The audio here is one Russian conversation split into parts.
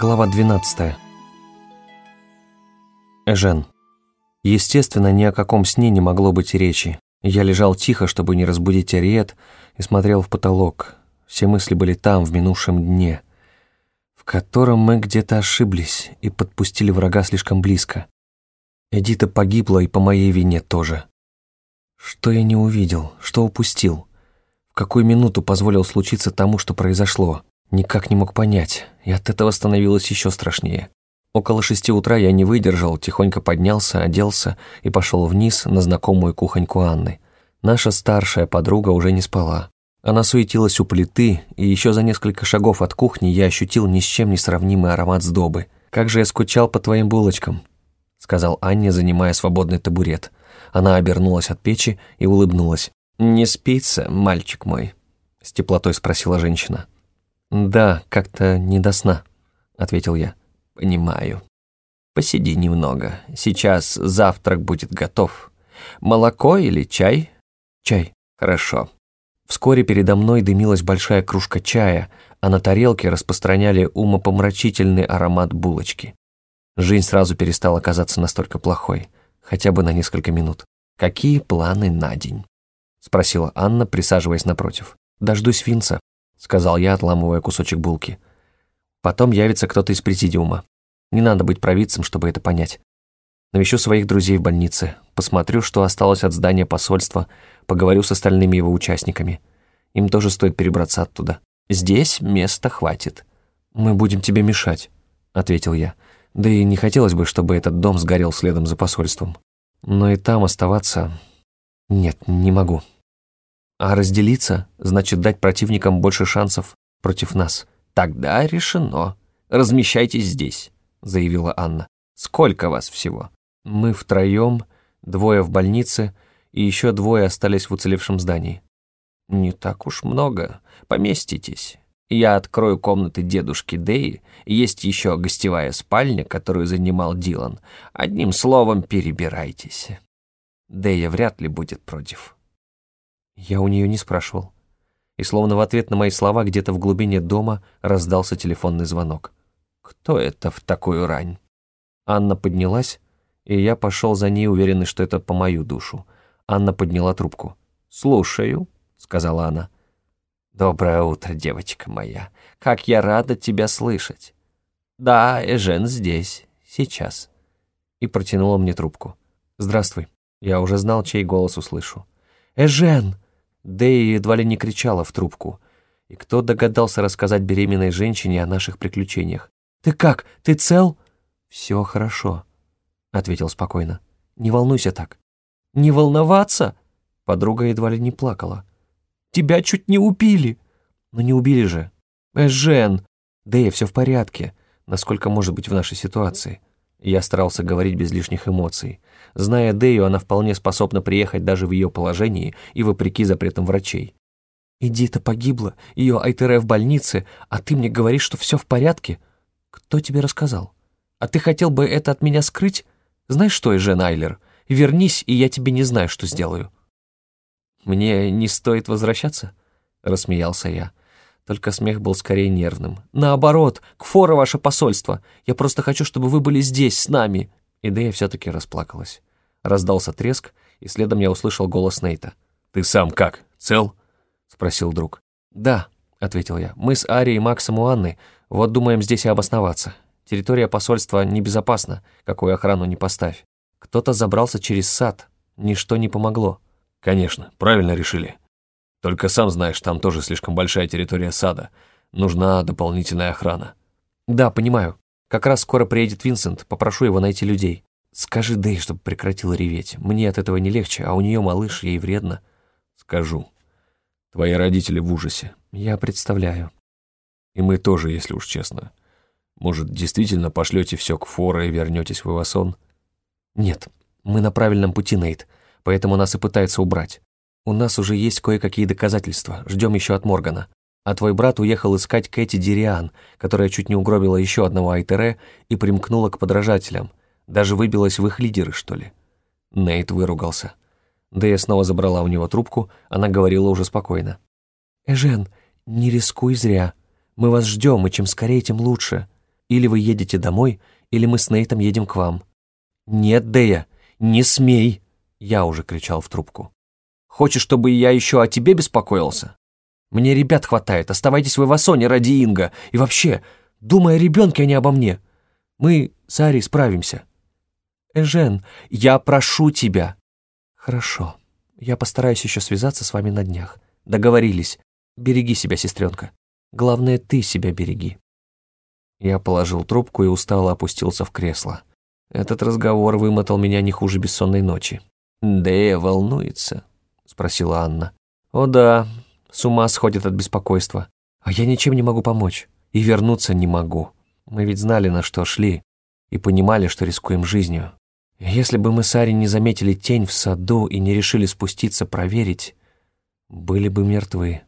Глава 12. Эжен. Естественно, ни о каком сне не могло быть речи. Я лежал тихо, чтобы не разбудить Ариет, и смотрел в потолок. Все мысли были там, в минувшем дне, в котором мы где-то ошиблись и подпустили врага слишком близко. Эдита погибла и по моей вине тоже. Что я не увидел, что упустил? В какую минуту позволил случиться тому, что произошло? Никак не мог понять, и от этого становилось еще страшнее. Около шести утра я не выдержал, тихонько поднялся, оделся и пошел вниз на знакомую кухоньку Анны. Наша старшая подруга уже не спала. Она суетилась у плиты, и еще за несколько шагов от кухни я ощутил ни с чем не сравнимый аромат сдобы. «Как же я скучал по твоим булочкам», — сказал Анне, занимая свободный табурет. Она обернулась от печи и улыбнулась. «Не спится, мальчик мой?» — с теплотой спросила женщина. «Да, как-то не до сна», — ответил я. «Понимаю. Посиди немного. Сейчас завтрак будет готов. Молоко или чай?» «Чай». «Хорошо». Вскоре передо мной дымилась большая кружка чая, а на тарелке распространяли умопомрачительный аромат булочки. Жизнь сразу перестала казаться настолько плохой, хотя бы на несколько минут. «Какие планы на день?» — спросила Анна, присаживаясь напротив. «Дождусь Винца», сказал я, отламывая кусочек булки. Потом явится кто-то из президиума. Не надо быть провидцем, чтобы это понять. Навещу своих друзей в больнице, посмотрю, что осталось от здания посольства, поговорю с остальными его участниками. Им тоже стоит перебраться оттуда. Здесь места хватит. Мы будем тебе мешать, ответил я. Да и не хотелось бы, чтобы этот дом сгорел следом за посольством. Но и там оставаться... Нет, не могу. А разделиться значит дать противникам больше шансов против нас. Тогда решено. Размещайтесь здесь, заявила Анна. Сколько вас всего? Мы втроем, двое в больнице, и еще двое остались в уцелевшем здании. Не так уж много. Поместитесь. Я открою комнаты дедушки Дэи, есть еще гостевая спальня, которую занимал Дилан. Одним словом, перебирайтесь. Дэя вряд ли будет против. Я у нее не спрашивал. И словно в ответ на мои слова где-то в глубине дома раздался телефонный звонок. «Кто это в такую рань?» Анна поднялась, и я пошел за ней, уверенный, что это по мою душу. Анна подняла трубку. «Слушаю», — сказала она. «Доброе утро, девочка моя. Как я рада тебя слышать». «Да, Эжен здесь, сейчас». И протянула мне трубку. «Здравствуй. Я уже знал, чей голос услышу». «Эжен!» Дэя едва ли не кричала в трубку. И кто догадался рассказать беременной женщине о наших приключениях? «Ты как? Ты цел?» «Все хорошо», — ответил спокойно. «Не волнуйся так». «Не волноваться?» Подруга едва ли не плакала. «Тебя чуть не убили!» «Ну не убили же!» «Эжен!» «Дэя, все в порядке, насколько может быть в нашей ситуации». Я старался говорить без лишних эмоций. Зная Дэю, она вполне способна приехать даже в ее положении и вопреки запретам врачей. «Иди-то погибла, ее Айтере в больнице, а ты мне говоришь, что все в порядке? Кто тебе рассказал? А ты хотел бы это от меня скрыть? Знаешь что, Эжен Айлер, вернись, и я тебе не знаю, что сделаю». «Мне не стоит возвращаться?» — рассмеялся я. Только смех был скорее нервным. «Наоборот, к фора ваше посольство. Я просто хочу, чтобы вы были здесь, с нами». Идея все-таки расплакалась. Раздался треск, и следом я услышал голос Нейта. «Ты сам как, цел?» — спросил друг. «Да», — ответил я. «Мы с Арией, Максом и Анной вот думаем здесь и обосноваться. Территория посольства небезопасна, какую охрану не поставь. Кто-то забрался через сад, ничто не помогло». «Конечно, правильно решили. Только сам знаешь, там тоже слишком большая территория сада. Нужна дополнительная охрана». «Да, понимаю. Как раз скоро приедет Винсент, попрошу его найти людей. Скажи Дэй, чтобы прекратила реветь. Мне от этого не легче, а у нее малыш, ей вредно. Скажу. Твои родители в ужасе. Я представляю. И мы тоже, если уж честно. Может, действительно пошлете все к Фора и вернетесь в Ивасон? Нет, мы на правильном пути, Нейт, поэтому нас и пытаются убрать. У нас уже есть кое-какие доказательства, ждем еще от Моргана. А твой брат уехал искать Кэти Дириан, которая чуть не угробила еще одного Айтере и примкнула к подражателям. Даже выбилась в их лидеры, что ли. Нейт выругался. Дэя снова забрала у него трубку, она говорила уже спокойно. «Эжен, не рискуй зря. Мы вас ждем, и чем скорее, тем лучше. Или вы едете домой, или мы с Нейтом едем к вам». «Нет, Дея, не смей!» Я уже кричал в трубку. «Хочешь, чтобы я еще о тебе беспокоился? Мне ребят хватает, оставайтесь в Ивасоне ради Инга. И вообще, думай о ребенке, а не обо мне. Мы с Ари справимся». «Эжен, я прошу тебя». «Хорошо, я постараюсь еще связаться с вами на днях. Договорились. Береги себя, сестренка. Главное, ты себя береги». Я положил трубку и устало опустился в кресло. Этот разговор вымотал меня не хуже бессонной ночи. «Дея волнуется?» — спросила Анна. «О да, с ума сходит от беспокойства. А я ничем не могу помочь. И вернуться не могу. Мы ведь знали, на что шли, и понимали, что рискуем жизнью. Если бы мы с Ари не заметили тень в саду и не решили спуститься проверить, были бы мертвы».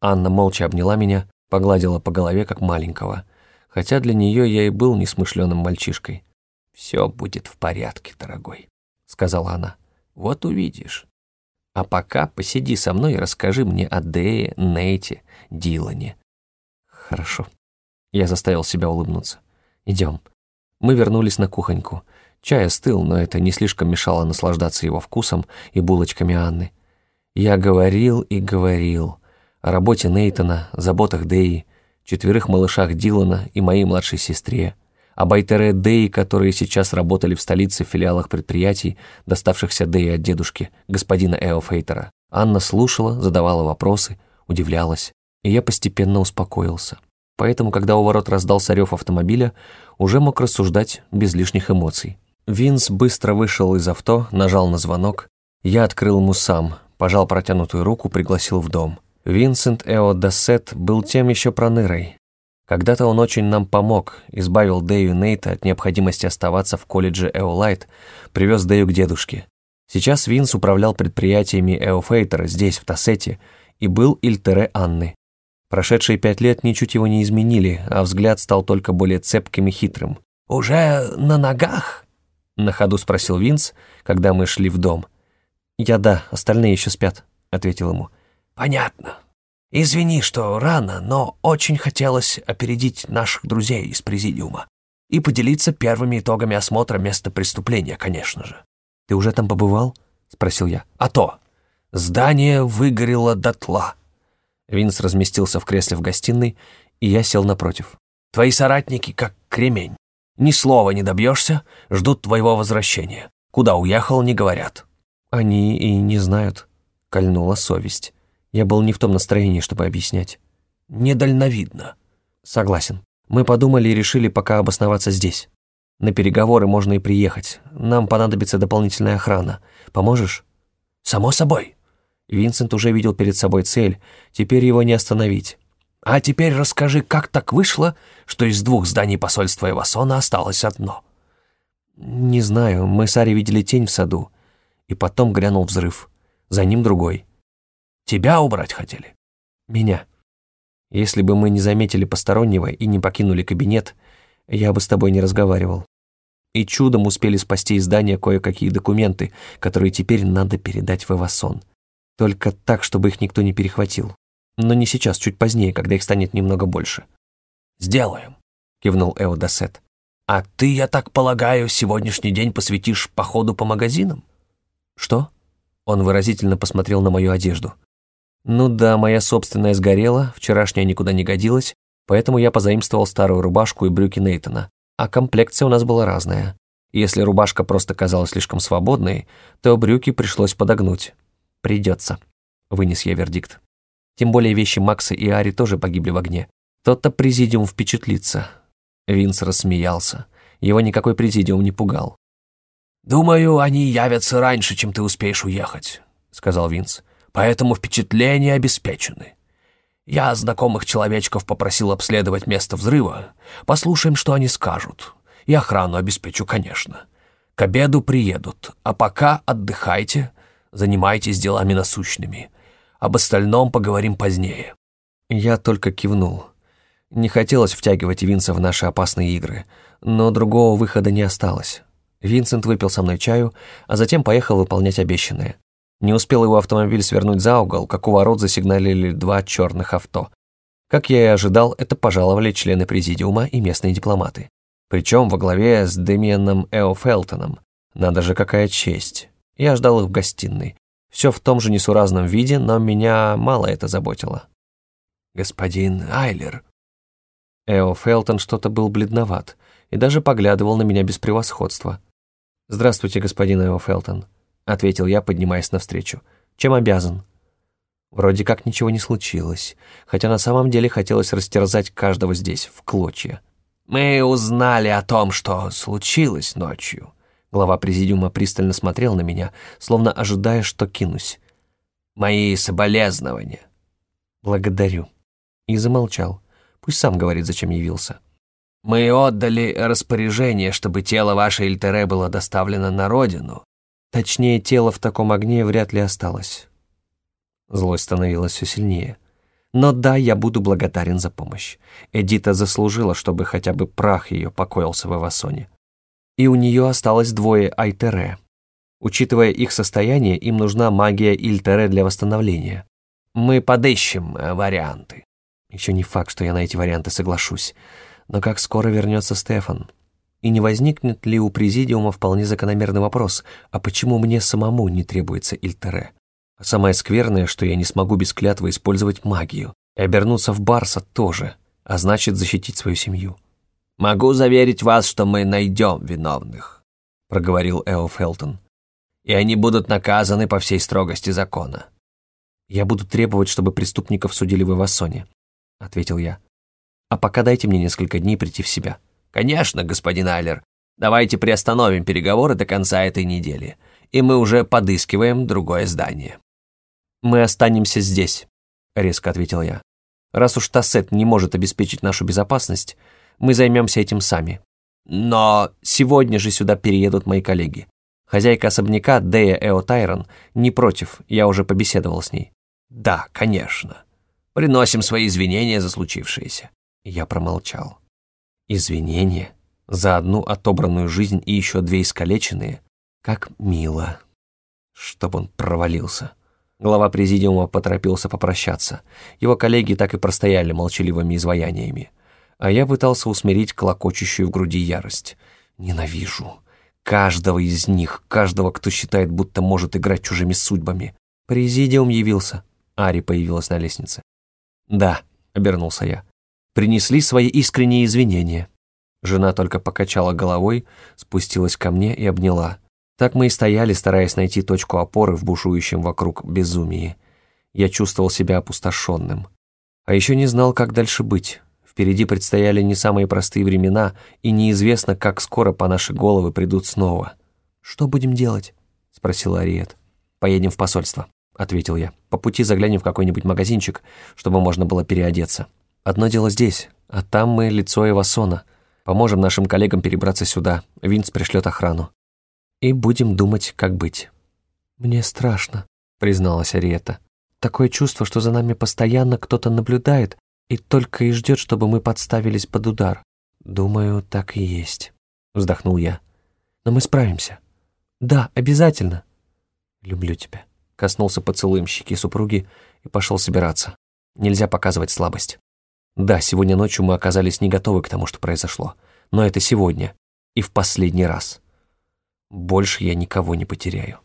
Анна молча обняла меня, погладила по голове, как маленького, хотя для нее я и был несмышленым мальчишкой. «Все будет в порядке, дорогой», — сказала она. «Вот увидишь. А пока посиди со мной и расскажи мне о Дее, Нейте, Дилане». «Хорошо». Я заставил себя улыбнуться. «Идем». Мы вернулись на кухоньку. Чай остыл, но это не слишком мешало наслаждаться его вкусом и булочками Анны. Я говорил и говорил о работе Нейтона, заботах Деи, четверых малышах Дилана и моей младшей сестре, об Айтере Деи, которые сейчас работали в столице в филиалах предприятий, доставшихся Деи от дедушки, господина Эо Фейтера. Анна слушала, задавала вопросы, удивлялась, и я постепенно успокоился. Поэтому, когда у ворот раздался рев автомобиля, уже мог рассуждать без лишних эмоций. Винс быстро вышел из авто, нажал на звонок. Я открыл ему сам, пожал протянутую руку, пригласил в дом. Винсент Эо Дассет был тем еще пронырой. Когда-то он очень нам помог, избавил Дэю Нейта от необходимости оставаться в колледже Эолайт, привез Дэю к дедушке. Сейчас Винс управлял предприятиями Эофейтера здесь, в Тассете, и был Ильтере Анны. Прошедшие пять лет ничуть его не изменили, а взгляд стал только более цепким и хитрым. «Уже на ногах?» — на ходу спросил Винс, когда мы шли в дом. «Я да, остальные еще спят», — ответил ему. «Понятно», Извини, что рано, но очень хотелось опередить наших друзей из президиума и поделиться первыми итогами осмотра места преступления, конечно же. Ты уже там побывал? спросил я. А то. Здание выгорело дотла. Винс разместился в кресле в гостиной, и я сел напротив. Твои соратники как кремень. Ни слова не добьешься, ждут твоего возвращения. Куда уехал, не говорят. Они и не знают, кольнула совесть. Я был не в том настроении, чтобы объяснять. Недальновидно. Согласен. Мы подумали и решили пока обосноваться здесь. На переговоры можно и приехать. Нам понадобится дополнительная охрана. Поможешь? Само собой. Винсент уже видел перед собой цель, теперь его не остановить. А теперь расскажи, как так вышло, что из двух зданий посольства Эвасона осталось одно? Не знаю, мы с Ари видели тень в саду, и потом грянул взрыв. За ним другой. Тебя убрать хотели? Меня. Если бы мы не заметили постороннего и не покинули кабинет, я бы с тобой не разговаривал. И чудом успели спасти из здания кое-какие документы, которые теперь надо передать в Эвасон. Только так, чтобы их никто не перехватил. Но не сейчас, чуть позднее, когда их станет немного больше. «Сделаем», — кивнул Эо Дассет. «А ты, я так полагаю, сегодняшний день посвятишь походу по магазинам?» «Что?» Он выразительно посмотрел на мою одежду. Ну да, моя собственная сгорела, вчерашняя никуда не годилась, поэтому я позаимствовал старую рубашку и брюки Нейтона. А комплекция у нас была разная. Если рубашка просто казалась слишком свободной, то брюки пришлось подогнуть. Придется. Вынес я вердикт. Тем более вещи Макса и Ари тоже погибли в огне. Тот-то президиум впечатлится. Винс рассмеялся. Его никакой президиум не пугал. «Думаю, они явятся раньше, чем ты успеешь уехать», — сказал Винс поэтому впечатления обеспечены. Я знакомых человечков попросил обследовать место взрыва. Послушаем, что они скажут. И охрану обеспечу, конечно. К обеду приедут, а пока отдыхайте, занимайтесь делами насущными. Об остальном поговорим позднее». Я только кивнул. Не хотелось втягивать Винса в наши опасные игры, но другого выхода не осталось. Винсент выпил со мной чаю, а затем поехал выполнять обещанное. Не успел его автомобиль свернуть за угол, как у ворот засигналили два черных авто. Как я и ожидал, это пожаловали члены президиума и местные дипломаты. Причем во главе с Дэмианом Эофелтоном. Надо же, какая честь. Я ждал их в гостиной. Все в том же несуразном виде, но меня мало это заботило. «Господин Айлер». Эо Фелтон что-то был бледноват и даже поглядывал на меня без превосходства. «Здравствуйте, господин Эо Фелтон», — ответил я, поднимаясь навстречу. «Чем обязан?» Вроде как ничего не случилось, хотя на самом деле хотелось растерзать каждого здесь в клочья. «Мы узнали о том, что случилось ночью». Глава президиума пристально смотрел на меня, словно ожидая, что кинусь. «Мои соболезнования». «Благодарю». И замолчал. Пусть сам говорит, зачем явился. «Мы отдали распоряжение, чтобы тело вашей Эльтере было доставлено на родину. Точнее, тело в таком огне вряд ли осталось». Злость становилась все сильнее. Но да, я буду благодарен за помощь. Эдита заслужила, чтобы хотя бы прах ее покоился в Эвасоне. И у нее осталось двое Айтере. Учитывая их состояние, им нужна магия Ильтере для восстановления. Мы подыщем э, варианты. Еще не факт, что я на эти варианты соглашусь. Но как скоро вернется Стефан? И не возникнет ли у Президиума вполне закономерный вопрос, а почему мне самому не требуется Ильтере? А самое скверное, что я не смогу без клятвы использовать магию. И обернуться в Барса тоже, а значит защитить свою семью. «Могу заверить вас, что мы найдем виновных», — проговорил Эо Фелтон. «И они будут наказаны по всей строгости закона». «Я буду требовать, чтобы преступников судили в Ивасоне», — ответил я. «А пока дайте мне несколько дней прийти в себя». «Конечно, господин Айлер. Давайте приостановим переговоры до конца этой недели, и мы уже подыскиваем другое здание». «Мы останемся здесь», — резко ответил я. «Раз уж Тассет не может обеспечить нашу безопасность, мы займемся этим сами. Но сегодня же сюда переедут мои коллеги. Хозяйка особняка Дея Эо Тайрон не против, я уже побеседовал с ней». «Да, конечно. Приносим свои извинения за случившееся». Я промолчал. «Извинения? За одну отобранную жизнь и еще две искалеченные? Как мило. Чтоб он провалился». Глава президиума поторопился попрощаться. Его коллеги так и простояли молчаливыми изваяниями. А я пытался усмирить клокочущую в груди ярость. Ненавижу. Каждого из них, каждого, кто считает, будто может играть чужими судьбами. Президиум явился. Ари появилась на лестнице. «Да», — обернулся я. «Принесли свои искренние извинения». Жена только покачала головой, спустилась ко мне и обняла. Так мы и стояли, стараясь найти точку опоры в бушующем вокруг безумии. Я чувствовал себя опустошенным. А еще не знал, как дальше быть. Впереди предстояли не самые простые времена, и неизвестно, как скоро по наши головы придут снова. «Что будем делать?» — спросила Ариет. «Поедем в посольство», — ответил я. «По пути заглянем в какой-нибудь магазинчик, чтобы можно было переодеться. Одно дело здесь, а там мы лицо Эвасона. Поможем нашим коллегам перебраться сюда. Винс пришлет охрану и будем думать, как быть». «Мне страшно», — призналась Ариэта. «Такое чувство, что за нами постоянно кто-то наблюдает и только и ждет, чтобы мы подставились под удар». «Думаю, так и есть», — вздохнул я. «Но мы справимся». «Да, обязательно». «Люблю тебя», — коснулся поцелуем щеки супруги и пошел собираться. Нельзя показывать слабость. Да, сегодня ночью мы оказались не готовы к тому, что произошло. Но это сегодня. И в последний раз. Больше я никого не потеряю.